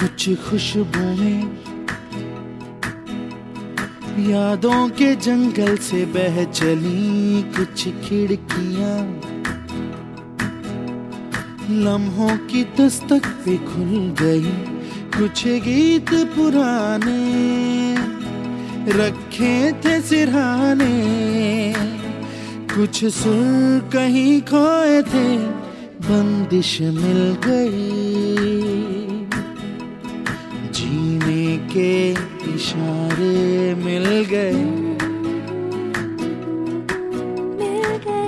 कुछ खुशबुएँ यादों के जंगल से बह चली, कुछ खिड़कियाँ लम्हों की दस्तक पे खुल गई, कुछ गीत पुराने रखे थे सिरहाने, कुछ सुर कहीं खोए थे, बंदिश मिल गई। के इशारे मिल गए।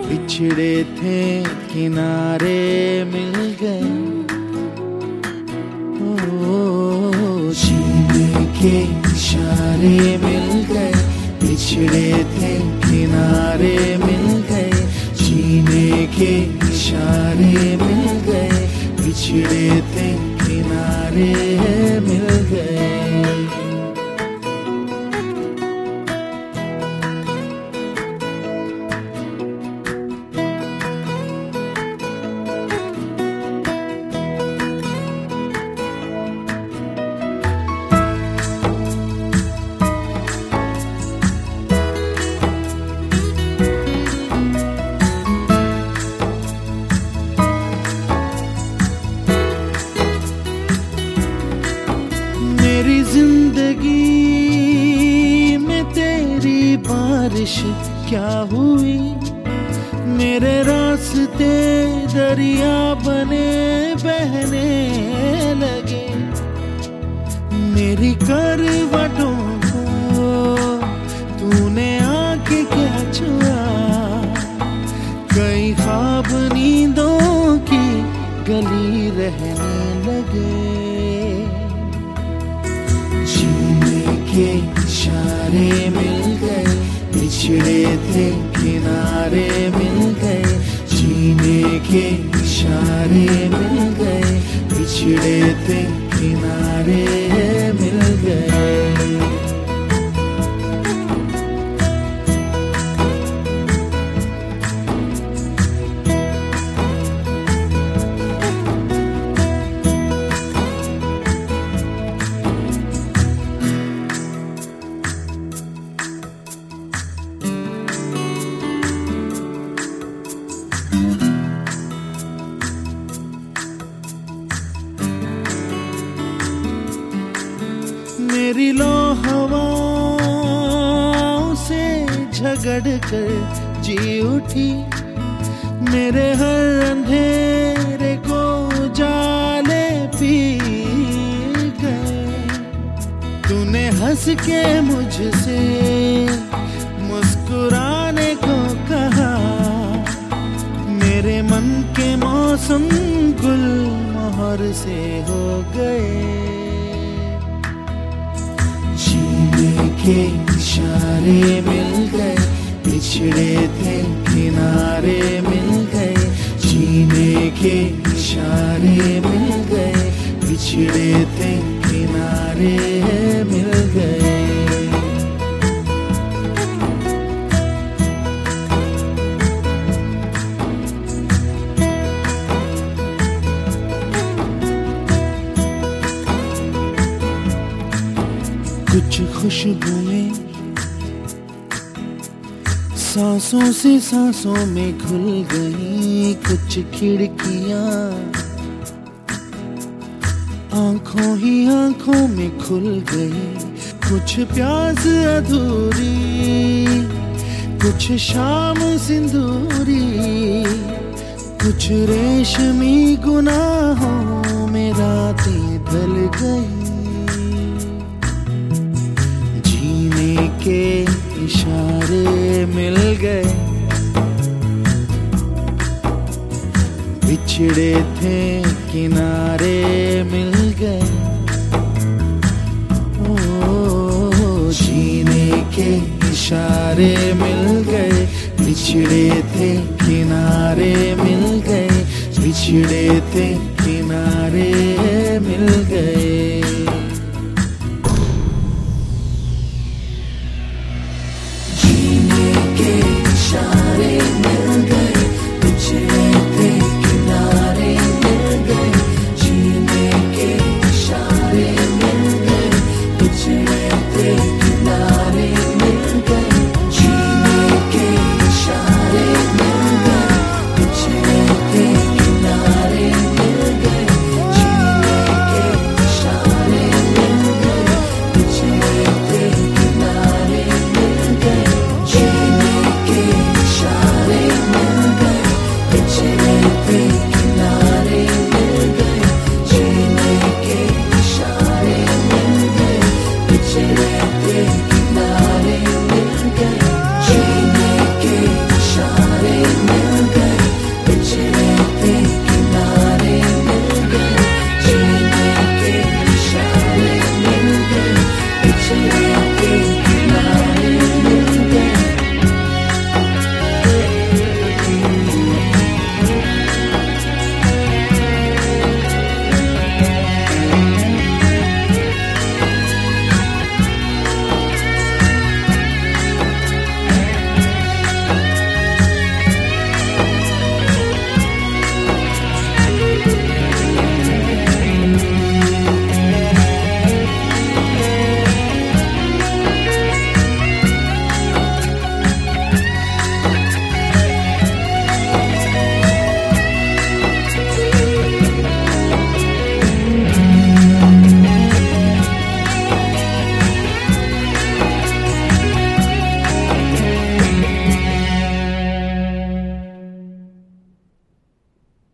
बिछड़े थे, किनारे मिल गए। जीने के इशारे मिल गए। बिछड़े थे, किनारे मिल गए। जीने के इशारे मिल गए। बिछड़े थे, किनारे ज़िंदगी में तेरी बारिश क्या हुई? मेरे रास्ते दरिया बने, बहने लगे। मेरी करवटों को तूने आके क्या छुआ? कई ख्वाब नींदों की गली रहने लगे। जीने के इशारे मिल गए, पिछड़े थे, किनारे मिल गए। जीने के इशारे मिल गए, पिछड़े थे, किनारे मिल गए। झगड़ कर जी उठी। मेरे हर अंधेरे को जाले पी गए। तूने हंस के मुझसे मुस्कुराने को कहा। मेरे मन के मौसम गुल मोहर से हो गए। जीने के इशारे मिल गए। बिछड़े थे, किनारे मिल गए, जीने के इशारे मिल गए बिछड़े थे, किनारे मिल गए। कुछ खुशबुएँ सांसों से सांसों में खुल गई कुछ खिड़कियाँ। आँखों ही आँखों में खुल गई कुछ प्यास अधूरी, कुछ शाम सिंदूरी, कुछ रेशमी गुनाहों में रातें ढल गई। जीने के मिल गए। बिछड़े थे किनारे मिल गए। ओ, जीने के इशारे मिल गए। बिछड़े थे किनारे मिल गए। बिछड़े थे